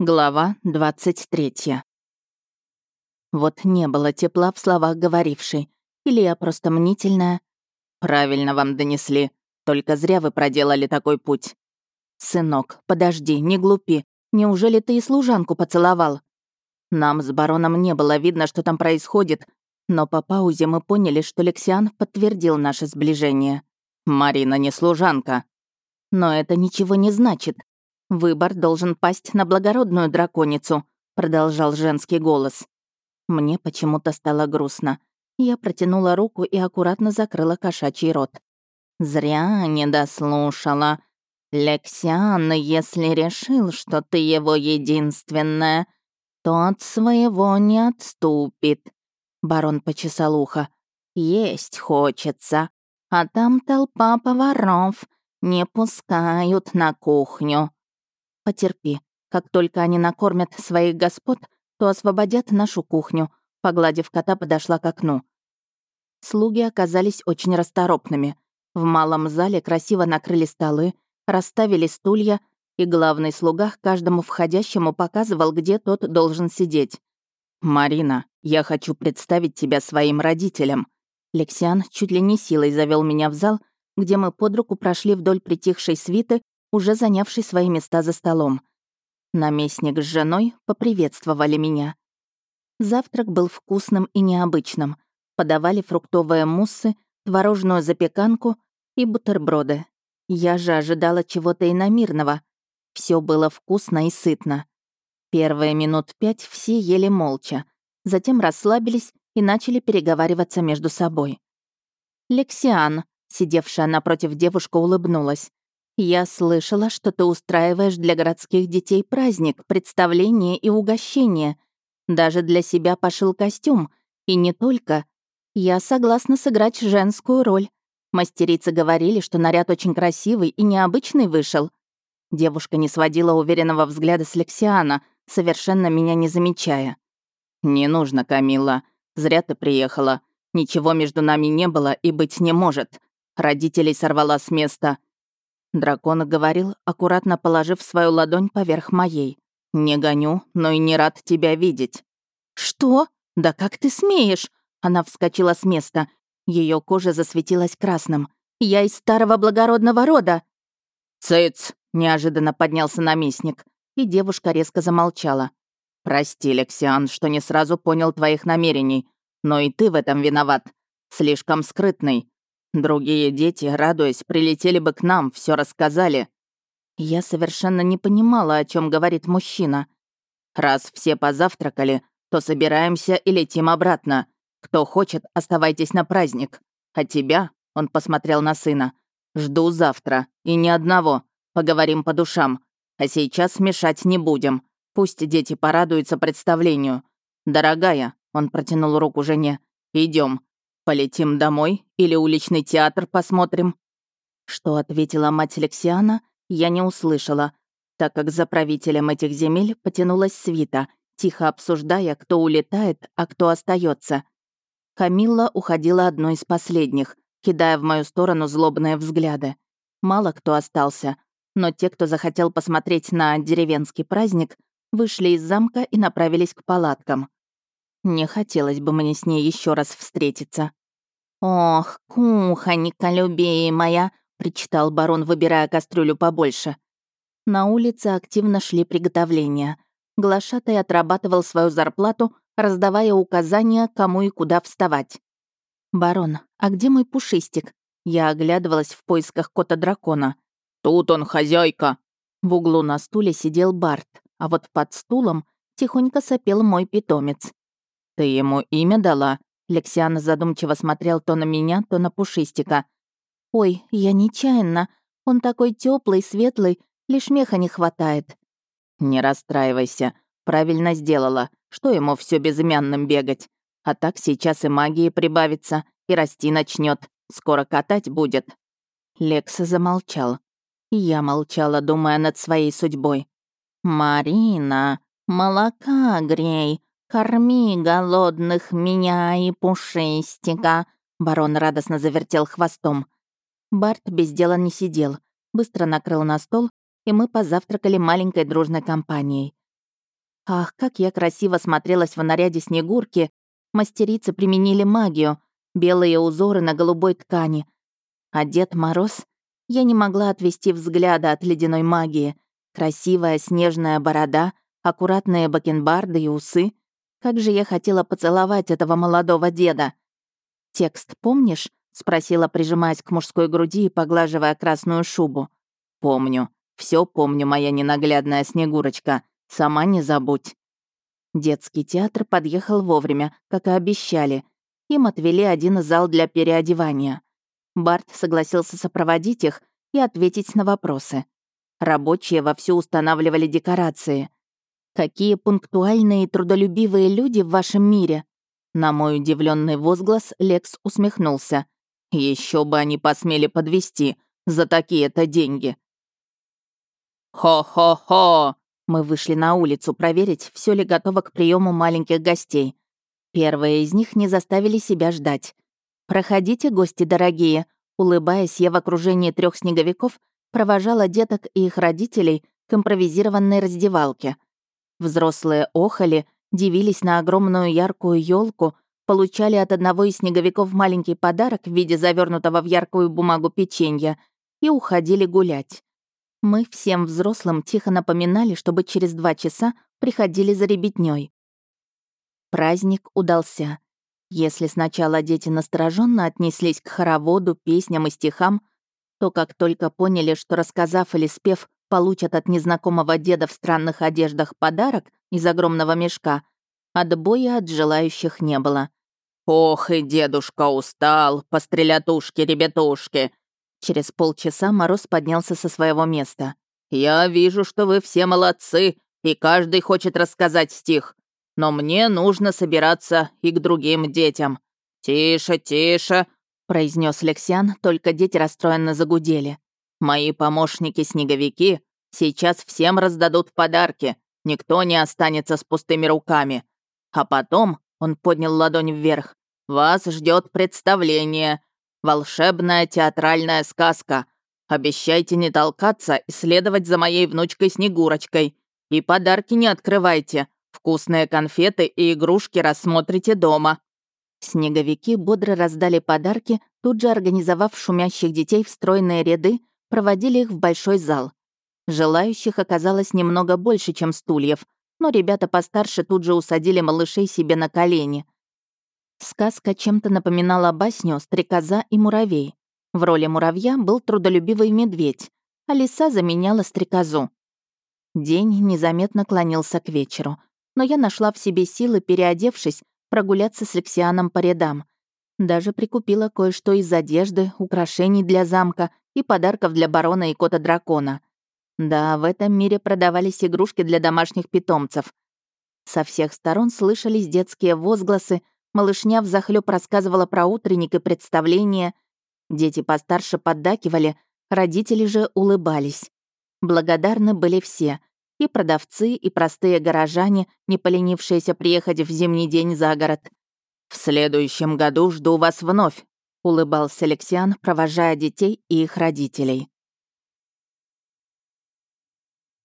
Глава 23. Вот не было тепла в словах говорившей. Или я просто мнительная? Правильно вам донесли. Только зря вы проделали такой путь. Сынок, подожди, не глупи. Неужели ты и служанку поцеловал? Нам с бароном не было видно, что там происходит, но по паузе мы поняли, что Лексиан подтвердил наше сближение. Марина не служанка. Но это ничего не значит. «Выбор должен пасть на благородную драконицу», — продолжал женский голос. Мне почему-то стало грустно. Я протянула руку и аккуратно закрыла кошачий рот. «Зря не дослушала. Лексиан, если решил, что ты его единственная, то от своего не отступит». Барон почесал ухо. «Есть хочется. А там толпа поваров. Не пускают на кухню» потерпи. Как только они накормят своих господ, то освободят нашу кухню», — погладив кота, подошла к окну. Слуги оказались очень расторопными. В малом зале красиво накрыли столы, расставили стулья, и главный слуга каждому входящему показывал, где тот должен сидеть. «Марина, я хочу представить тебя своим родителям». Лексиан чуть ли не силой завел меня в зал, где мы под руку прошли вдоль притихшей свиты уже занявший свои места за столом. Наместник с женой поприветствовали меня. Завтрак был вкусным и необычным. Подавали фруктовые муссы, творожную запеканку и бутерброды. Я же ожидала чего-то иномирного. Все было вкусно и сытно. Первые минут пять все ели молча, затем расслабились и начали переговариваться между собой. Лексиан, сидевшая напротив девушка, улыбнулась. Я слышала, что ты устраиваешь для городских детей праздник, представление и угощение. Даже для себя пошил костюм. И не только. Я согласна сыграть женскую роль. Мастерицы говорили, что наряд очень красивый и необычный вышел. Девушка не сводила уверенного взгляда с Лексиана, совершенно меня не замечая. «Не нужно, Камила. Зря ты приехала. Ничего между нами не было и быть не может. Родителей сорвала с места. Дракон говорил, аккуратно положив свою ладонь поверх моей. «Не гоню, но и не рад тебя видеть». «Что? Да как ты смеешь?» Она вскочила с места. Ее кожа засветилась красным. «Я из старого благородного рода». «Цыц!» — неожиданно поднялся наместник. И девушка резко замолчала. «Прости, Лексиан, что не сразу понял твоих намерений. Но и ты в этом виноват. Слишком скрытный. Другие дети, радуясь, прилетели бы к нам, все рассказали. Я совершенно не понимала, о чем говорит мужчина. Раз все позавтракали, то собираемся и летим обратно. Кто хочет, оставайтесь на праздник. А тебя, он посмотрел на сына, жду завтра. И ни одного. Поговорим по душам. А сейчас мешать не будем. Пусть дети порадуются представлению. Дорогая, он протянул руку жене, идем. «Полетим домой или уличный театр посмотрим?» Что ответила мать Алексиана, я не услышала, так как за правителем этих земель потянулась свита, тихо обсуждая, кто улетает, а кто остается. Камилла уходила одной из последних, кидая в мою сторону злобные взгляды. Мало кто остался, но те, кто захотел посмотреть на деревенский праздник, вышли из замка и направились к палаткам. Не хотелось бы мне с ней еще раз встретиться. «Ох, кухонька любимая!» — причитал барон, выбирая кастрюлю побольше. На улице активно шли приготовления. Глашатай отрабатывал свою зарплату, раздавая указания, кому и куда вставать. «Барон, а где мой пушистик?» Я оглядывалась в поисках кота-дракона. «Тут он, хозяйка!» В углу на стуле сидел Барт, а вот под стулом тихонько сопел мой питомец. «Ты ему имя дала?» Лексиана задумчиво смотрел то на меня, то на Пушистика. «Ой, я нечаянно. Он такой теплый, светлый, лишь меха не хватает». «Не расстраивайся. Правильно сделала. Что ему все безымянным бегать? А так сейчас и магии прибавится, и расти начнет. Скоро катать будет». Лекса замолчал. Я молчала, думая над своей судьбой. «Марина, молока грей!» «Корми голодных меня и пушистика!» Барон радостно завертел хвостом. Барт без дела не сидел, быстро накрыл на стол, и мы позавтракали маленькой дружной компанией. Ах, как я красиво смотрелась в наряде Снегурки! Мастерицы применили магию, белые узоры на голубой ткани. А Дед Мороз? Я не могла отвести взгляда от ледяной магии. Красивая снежная борода, аккуратные бакенбарды и усы — как же я хотела поцеловать этого молодого деда!» «Текст помнишь?» — спросила, прижимаясь к мужской груди и поглаживая красную шубу. «Помню. Все помню, моя ненаглядная Снегурочка. Сама не забудь». Детский театр подъехал вовремя, как и обещали. Им отвели один зал для переодевания. Барт согласился сопроводить их и ответить на вопросы. Рабочие вовсю устанавливали декорации. Какие пунктуальные и трудолюбивые люди в вашем мире!» На мой удивленный возглас Лекс усмехнулся. Еще бы они посмели подвести за такие-то деньги. «Хо-хо-хо!» Мы вышли на улицу проверить, все ли готово к приему маленьких гостей. Первые из них не заставили себя ждать. «Проходите, гости дорогие!» Улыбаясь, я в окружении трех снеговиков провожала деток и их родителей к импровизированной раздевалке — Взрослые охали, дивились на огромную яркую елку, получали от одного из снеговиков маленький подарок в виде завернутого в яркую бумагу печенья и уходили гулять. Мы всем взрослым тихо напоминали, чтобы через два часа приходили за ребятней. Праздник удался. Если сначала дети настороженно отнеслись к хороводу, песням и стихам, то как только поняли, что рассказав или спев получат от незнакомого деда в странных одеждах подарок из огромного мешка, отбоя от желающих не было. «Ох и дедушка устал, пострелятушки-ребятушки!» Через полчаса Мороз поднялся со своего места. «Я вижу, что вы все молодцы, и каждый хочет рассказать стих. Но мне нужно собираться и к другим детям». «Тише, тише!» — произнес Лексиан, только дети расстроенно загудели. Мои помощники снеговики сейчас всем раздадут подарки, никто не останется с пустыми руками. А потом, он поднял ладонь вверх, вас ждет представление, волшебная театральная сказка. Обещайте не толкаться и следовать за моей внучкой Снегурочкой. И подарки не открывайте, вкусные конфеты и игрушки рассмотрите дома. Снеговики бодро раздали подарки, тут же организовав шумящих детей в стройные ряды проводили их в большой зал. Желающих оказалось немного больше, чем стульев, но ребята постарше тут же усадили малышей себе на колени. Сказка чем-то напоминала басню «Стрекоза и муравей». В роли муравья был трудолюбивый медведь, а лиса заменяла стрекозу. День незаметно клонился к вечеру, но я нашла в себе силы, переодевшись, прогуляться с Лексианом по рядам. Даже прикупила кое-что из одежды, украшений для замка и подарков для барона и кота дракона. Да, в этом мире продавались игрушки для домашних питомцев. Со всех сторон слышались детские возгласы, малышня взахлёб рассказывала про утренник и представление. Дети постарше поддакивали, родители же улыбались. Благодарны были все — и продавцы, и простые горожане, не поленившиеся приехать в зимний день за город. «В следующем году жду вас вновь», улыбался Алексиан, провожая детей и их родителей.